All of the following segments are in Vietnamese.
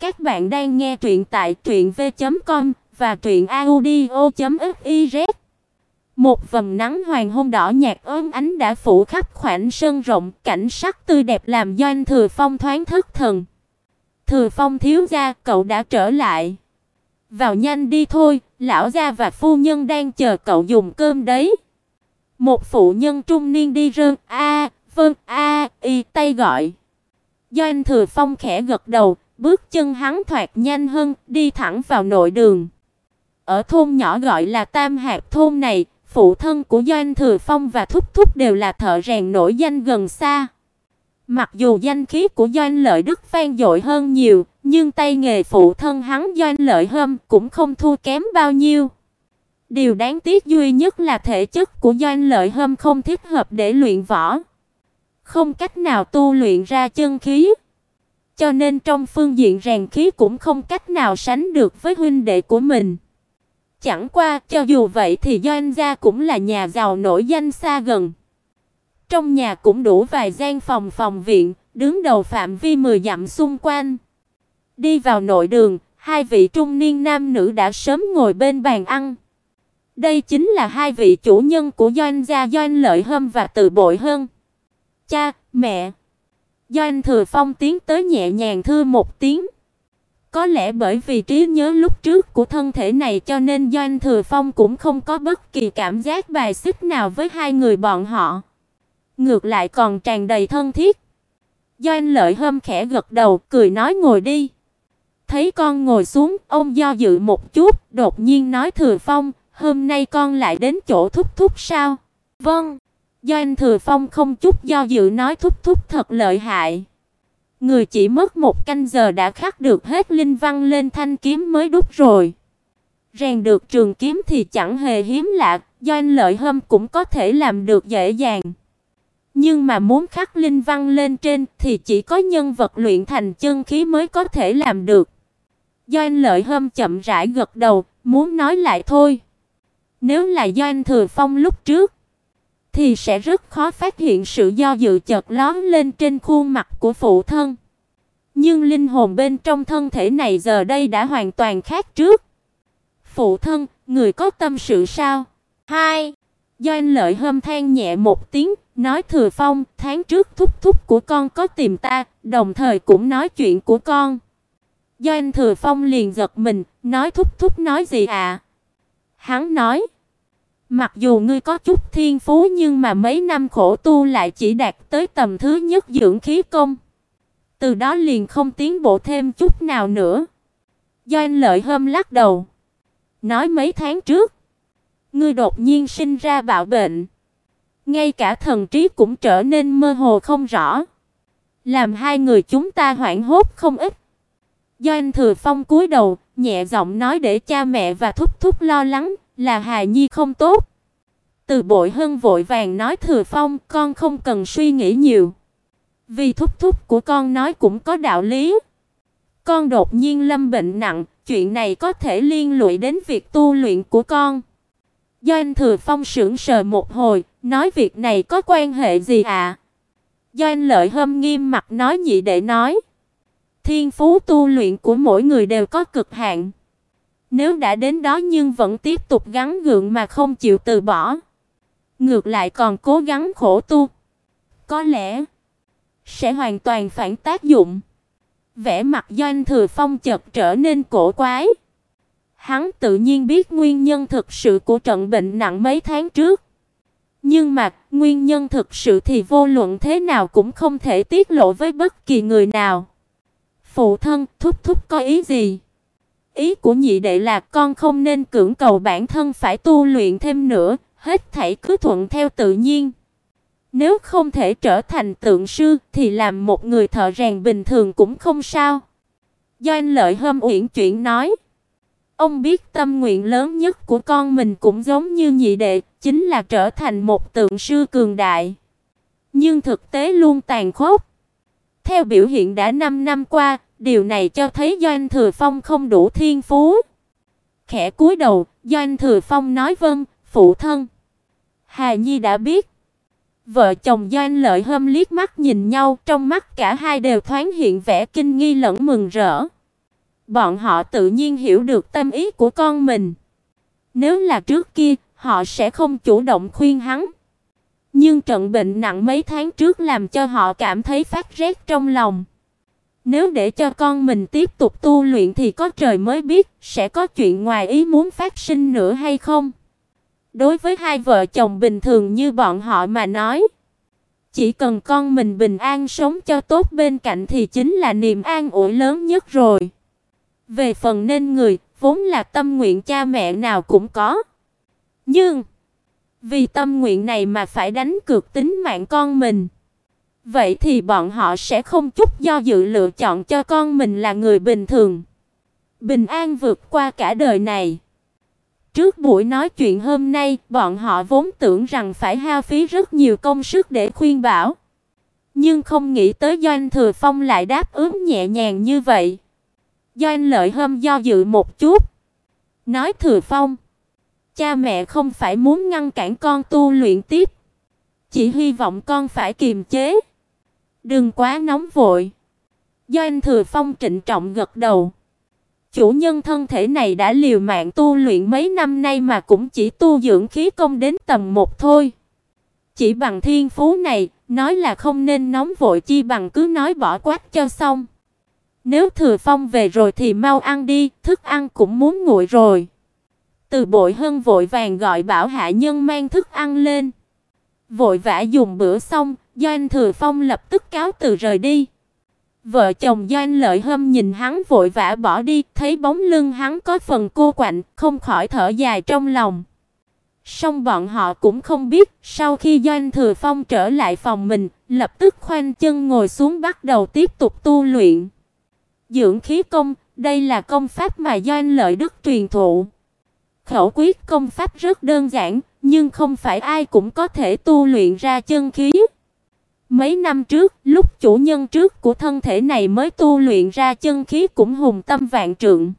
Các bạn đang nghe truyện tại truyệnv.com và truyệnaudio.fiz. Một vầng nắng hoàng hôn đỏ nhạt ốm ánh đã phủ khắp khoảnh sân rộng, cảnh sắc tươi đẹp làm Doanh Thừa Phong thoáng thức thần. Thừa Phong thiếu gia, cậu đã trở lại. Vào nhanh đi thôi, lão gia và phu nhân đang chờ cậu dùng cơm đấy. Một phụ nhân trung niên đi rơn a, vâng a, y tay gọi. Doanh Thừa Phong khẽ gật đầu, bước chân hắn thoạt nhanh hơn, đi thẳng vào nội đường. Ở thôn nhỏ gọi là Tam Hạp thôn này, phụ thân của Doanh Thừa Phong và thúc thúc đều là thợ rèn nổi danh gần xa. Mặc dù danh khí của Doanh Lợi Đức vang dội hơn nhiều, nhưng tay nghề phụ thân hắn Doanh Lợi Hâm cũng không thua kém bao nhiêu. Điều đáng tiếc duy nhất là thể chất của Doanh Lợi Hâm không thích hợp để luyện võ, không cách nào tu luyện ra chân khí. Cho nên trong phương diện rèn khí cũng không cách nào sánh được với huynh đệ của mình. Chẳng qua, cho dù vậy thì Doanh gia cũng là nhà giàu nổi danh xa gần. Trong nhà cũng đủ vài gian phòng phòng viện, đứng đầu phạm vi 10 dặm xung quanh. Đi vào nội đường, hai vị trung niên nam nữ đã sớm ngồi bên bàn ăn. Đây chính là hai vị chủ nhân của Doanh gia Doanh Lợi Hâm và Từ Bội Hân. Cha, mẹ. Doanh Thừa Phong tiến tới nhẹ nhàng thưa một tiếng. Có lẽ bởi vì trí nhớ lúc trước của thân thể này cho nên Doanh Thừa Phong cũng không có bất kỳ cảm giác bài xích nào với hai người bọn họ. Ngược lại còn tràn đầy thân thiết. Doanh Lợi Hâm khẽ gật đầu, cười nói ngồi đi. Thấy con ngồi xuống, ông do dự một chút, đột nhiên nói Thừa Phong, hôm nay con lại đến chỗ thúc thúc sao? Vâng. Doanh Thừa Phong không chút do dự nói thúc thúc thật lợi hại. Người chỉ mất một canh giờ đã khắc được hết linh văn lên thanh kiếm mới đúc rồi. Rèn được trường kiếm thì chẳng hề hiếm lạ, Doanh Lợi Hâm cũng có thể làm được dễ dàng. Nhưng mà muốn khắc linh văn lên trên thì chỉ có nhân vật luyện thành chân khí mới có thể làm được. Doanh Lợi Hâm chậm rãi gật đầu, muốn nói lại thôi. Nếu là Doanh Thừa Phong lúc trước thì sẽ rất khó phát hiện sự do dự chợt lóe lên trên khuôn mặt của phụ thân. Nhưng linh hồn bên trong thân thể này giờ đây đã hoàn toàn khác trước. Phụ thân, người có tâm sự sao? Hai. Doanh lợi hâm than nhẹ một tiếng, nói Thừa Phong, tháng trước thúc thúc của con có tìm ta, đồng thời cũng nói chuyện của con. Doanh Thừa Phong liền giật mình, nói thúc thúc nói gì ạ? À? Hắn nói, mặc dù ngươi có chút thiên phú nhưng mà mấy năm khổ tu lại chỉ đạt tới tầm thứ nhất dưỡng khí công. Từ đó liền không tiến bộ thêm chút nào nữa. Doanh Lợi Hâm lắc đầu, nói mấy tháng trước, ngươi đột nhiên sinh ra bạo bệnh, ngay cả thần trí cũng trở nên mơ hồ không rõ, làm hai người chúng ta hoảng hốt không ít. Doanh Thừa Phong cúi đầu, nhẹ giọng nói để cha mẹ và thúc thúc lo lắng, là Hà Nhi không tốt. Từ Bội Hân vội vàng nói Thừa Phong, con không cần suy nghĩ nhiều. Vì thúc thúc của con nói cũng có đạo lý. Con đột nhiên lâm bệnh nặng, chuyện này có thể liên lụy đến việc tu luyện của con. Doanh Thừa Phong sững sờ một hồi, nói việc này có quan hệ gì ạ? À? Doanh Lợi Hâm nghiêm mặt nói nhị đệ nói, thiên phú tu luyện của mỗi người đều có cực hạn. Nếu đã đến đó nhưng vẫn tiếp tục gắng gượng mà không chịu từ bỏ, ngược lại còn cố gắng khổ tu, có lẽ sẽ hoàn toàn phản tác dụng. Vẻ mặt Doanh Thừa Phong chợt trở nên cổ quái. Hắn tự nhiên biết nguyên nhân thực sự của trận bệnh nặng mấy tháng trước. Nhưng mà, nguyên nhân thực sự thì vô luận thế nào cũng không thể tiết lộ với bất kỳ người nào. Phụ thân, thúc thúc có ý gì? Ý của nhị đệ là con không nên cưỡng cầu bản thân phải tu luyện thêm nữa, hết thảy cứ thuận theo tự nhiên. Nếu không thể trở thành tượng sư thì làm một người thợ rèn bình thường cũng không sao. Doanh Lợi Hâm uyển chuyển nói, ông biết tâm nguyện lớn nhất của con mình cũng giống như nhị đệ, chính là trở thành một tượng sư cường đại. Nhưng thực tế luôn tàn khốc. Theo biểu hiện đã 5 năm qua, điều này cho thấy Doanh Thừa Phong không đủ thiên phú. Khẽ cúi đầu, Doanh Thừa Phong nói vâng, phụ thân. Hà Nhi đã biết. Vợ chồng Doanh Lợi Hâm liếc mắt nhìn nhau, trong mắt cả hai đều thoáng hiện vẻ kinh nghi lẫn mừng rỡ. Bọn họ tự nhiên hiểu được tâm ý của con mình. Nếu là trước kia, họ sẽ không chủ động khuyên hắn. Nhưng trận bệnh nặng mấy tháng trước làm cho họ cảm thấy phát rét trong lòng. Nếu để cho con mình tiếp tục tu luyện thì có trời mới biết sẽ có chuyện ngoài ý muốn phát sinh nữa hay không. Đối với hai vợ chồng bình thường như bọn họ mà nói, chỉ cần con mình bình an sống cho tốt bên cạnh thì chính là niềm an ủi lớn nhất rồi. Về phần nên người, vốn là tâm nguyện cha mẹ nào cũng có. Nhưng vì tâm nguyện này mà phải đánh cược tính mạng con mình. Vậy thì bọn họ sẽ không chút do dự lựa chọn cho con mình là người bình thường. Bình an vượt qua cả đời này. Trước buổi nói chuyện hôm nay, bọn họ vốn tưởng rằng phải hao phí rất nhiều công sức để khuyên bảo. Nhưng không nghĩ tới Doanh Thừa Phong lại đáp ứng nhẹ nhàng như vậy. Doanh Lợi Hâm do dự một chút, nói Thừa Phong, cha mẹ không phải muốn ngăn cản con tu luyện tiếp, chỉ hy vọng con phải kiềm chế, đừng quá nóng vội. Doanh Thừa Phong trịnh trọng gật đầu. Chủ nhân thân thể này đã liều mạng tu luyện mấy năm nay mà cũng chỉ tu dưỡng khí công đến tầm một thôi. Chỉ bằng thiên phú này, nói là không nên nóng vội chi bằng cứ nói bỏ quát cho xong. Nếu Thừa Phong về rồi thì mau ăn đi, thức ăn cũng muốn nguội rồi. Từ Bội Hân vội vàng gọi bảo hạ nhân mang thức ăn lên. Vội vã dùng bữa xong, Doanh Thừa Phong lập tức cáo từ rời đi. Vợ chồng Doanh Lợi Hâm nhìn hắn vội vã bỏ đi, thấy bóng lưng hắn có phần cô quạnh, không khỏi thở dài trong lòng. Song bọn họ cũng không biết, sau khi Doanh Thừa Phong trở lại phòng mình, lập tức khoanh chân ngồi xuống bắt đầu tiếp tục tu luyện. Dưỡng khí công, đây là công pháp mà Doanh Lợi Đức truyền thụ. Khẩu quyết công pháp rất đơn giản, nhưng không phải ai cũng có thể tu luyện ra chân khí. Mấy năm trước, lúc chủ nhân trước của thân thể này mới tu luyện ra chân khí cũng hùng tâm vạn trượng.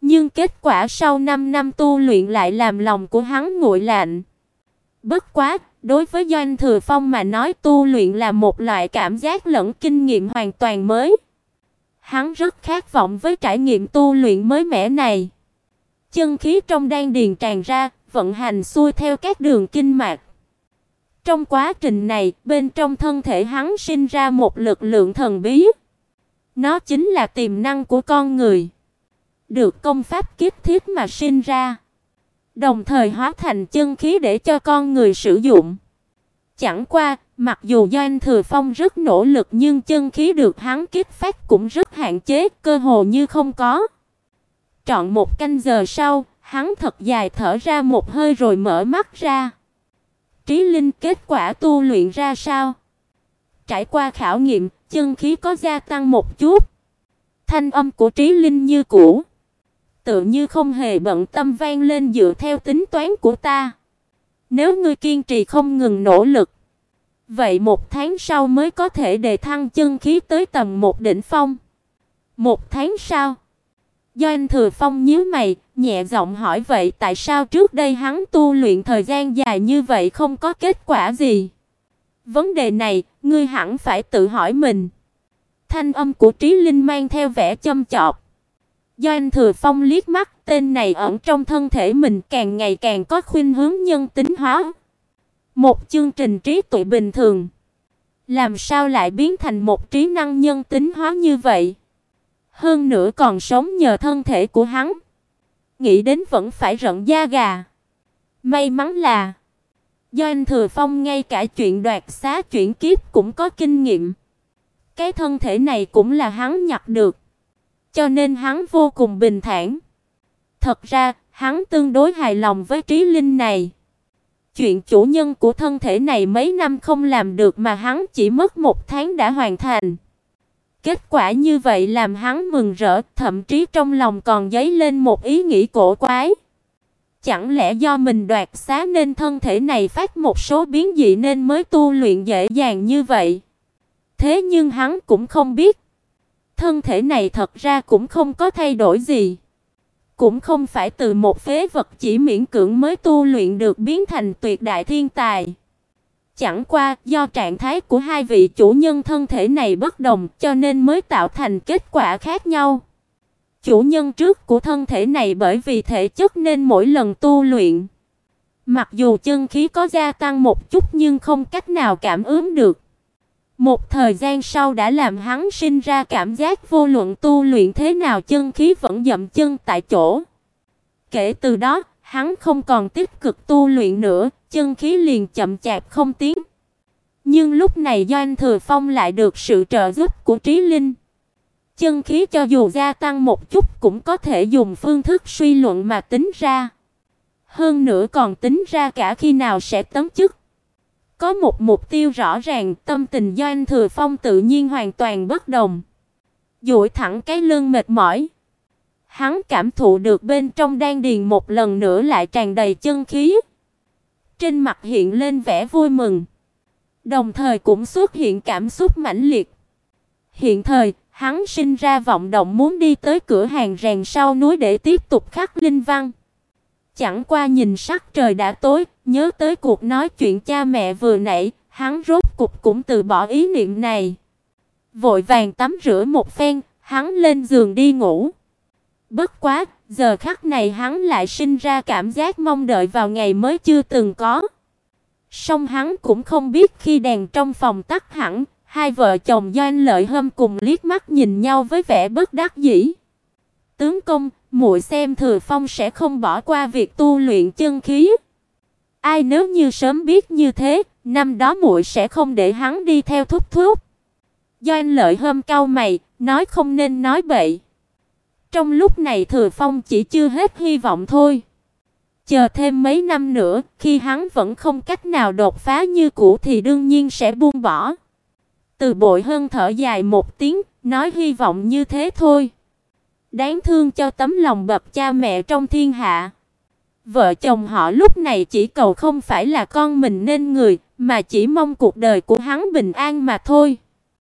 Nhưng kết quả sau 5 năm tu luyện lại làm lòng của hắn nguội lạnh. Bất quá, đối với Doanh Thừa Phong mà nói tu luyện là một loại cảm giác lẫn kinh nghiệm hoàn toàn mới. Hắn rất khát vọng với trải nghiệm tu luyện mới mẻ này. Chân khí trong đan điền tràn ra, vận hành xuôi theo các đường kinh mạch. Trong quá trình này, bên trong thân thể hắn sinh ra một lực lượng thần bí. Nó chính là tiềm năng của con người, được công pháp kiếp thiết mà sinh ra, đồng thời hóa thành chân khí để cho con người sử dụng. Chẳng qua, mặc dù Doanh Thừa Phong rất nỗ lực nhưng chân khí được hắn kích phát cũng rất hạn chế, cơ hồ như không có. Trọn một canh giờ sau, hắn thật dài thở ra một hơi rồi mở mắt ra. Trí Linh kết quả tu luyện ra sao? Trải qua khảo nghiệm, chân khí có gia tăng một chút. Thanh âm của Trí Linh như cũ, tự như không hề bận tâm vang lên dựa theo tính toán của ta. Nếu ngươi kiên trì không ngừng nỗ lực, vậy một tháng sau mới có thể đề thăng chân khí tới tầm một đỉnh phong. Một tháng sau, Doanh Thừa Phong nhíu mày, nhẹ giọng hỏi vậy tại sao trước đây hắn tu luyện thời gian dài như vậy không có kết quả gì? Vấn đề này, ngươi hẳn phải tự hỏi mình. Thanh âm của Trí Linh mang theo vẻ châm chọc. Doanh Thừa Phong liếc mắt, tên này ẩn trong thân thể mình càng ngày càng có khuynh hướng nhân tính hóa. Một chương trình trí tuệ bình thường, làm sao lại biến thành một trí năng nhân tính hóa như vậy? Hơn nữa còn sống nhờ thân thể của hắn. Nghĩ đến vẫn phải rợn da gà. May mắn là do anh Thừa Phong ngay cả chuyện đoạt xá chuyển kiếp cũng có kinh nghiệm. Cái thân thể này cũng là hắn nhặt được, cho nên hắn vô cùng bình thản. Thật ra, hắn tương đối hài lòng với trí linh này. Chuyện chủ nhân của thân thể này mấy năm không làm được mà hắn chỉ mất một tháng đã hoàn thành. Kết quả như vậy làm hắn mừng rỡ, thậm chí trong lòng còn dấy lên một ý nghĩ cổ quái. Chẳng lẽ do mình đoạt xá nên thân thể này phát một số biến dị nên mới tu luyện dễ dàng như vậy? Thế nhưng hắn cũng không biết, thân thể này thật ra cũng không có thay đổi gì, cũng không phải từ một phế vật chỉ miễn cưỡng mới tu luyện được biến thành tuyệt đại thiên tài. Chẳng qua do trạng thái của hai vị chủ nhân thân thể này bất đồng cho nên mới tạo thành kết quả khác nhau. Chủ nhân trước của thân thể này bởi vì thể chất nên mỗi lần tu luyện, mặc dù chân khí có gia tăng một chút nhưng không cách nào cảm ứng được. Một thời gian sau đã làm hắn sinh ra cảm giác vô luận tu luyện thế nào chân khí vẫn dậm chân tại chỗ. Kể từ đó, hắn không còn tích cực tu luyện nữa, chân khí liền chậm chạp không tiến. Nhưng lúc này Doanh Thừa Phong lại được sự trợ giúp của Trí Linh. Chân khí cho dù gia tăng một chút cũng có thể dùng phương thức suy luận mà tính ra. Hơn nữa còn tính ra cả khi nào sẽ tấn chức. Có một mục tiêu rõ ràng, tâm tình Doanh Thừa Phong tự nhiên hoàn toàn bất đồng. Duỗi thẳng cái lưng mệt mỏi. Hắn cảm thụ được bên trong đan điền một lần nữa lại tràn đầy chân khí. Trên mặt hiện lên vẻ vui mừng, đồng thời cũng xuất hiện cảm xúc mãnh liệt. Hiện thời, hắn sinh ra vọng động muốn đi tới cửa hàng rèn sau núi để tiếp tục khắc linh văn. Chẳng qua nhìn sắc trời đã tối, nhớ tới cuộc nói chuyện cha mẹ vừa nãy, hắn rốt cục cũng từ bỏ ý niệm này. Vội vàng tắm rửa một phen, hắn lên giường đi ngủ. Bất quá, giờ khắc này hắn lại sinh ra cảm giác mong đợi vào ngày mới chưa từng có. Song hắn cũng không biết khi đèn trong phòng tắt hẳn, hai vợ chồng Doanh Lợi Hâm cùng liếc mắt nhìn nhau với vẻ bất đắc dĩ. Tướng công, muội xem Thừa Phong sẽ không bỏ qua việc tu luyện chân khí. Ai nếu như sớm biết như thế, năm đó muội sẽ không để hắn đi theo thúc thúc. Doanh Lợi Hâm cau mày, nói không nên nói bậy. Trong lúc này Thừa Phong chỉ chưa hết hy vọng thôi. Chờ thêm mấy năm nữa, khi hắn vẫn không cách nào đột phá như cũ thì đương nhiên sẽ buông bỏ. Từ Bội hơn thở dài một tiếng, nói hy vọng như thế thôi. Đáng thương cho tấm lòng bậc cha mẹ trong thiên hạ. Vợ chồng họ lúc này chỉ cầu không phải là con mình nên người, mà chỉ mong cuộc đời của hắn bình an mà thôi.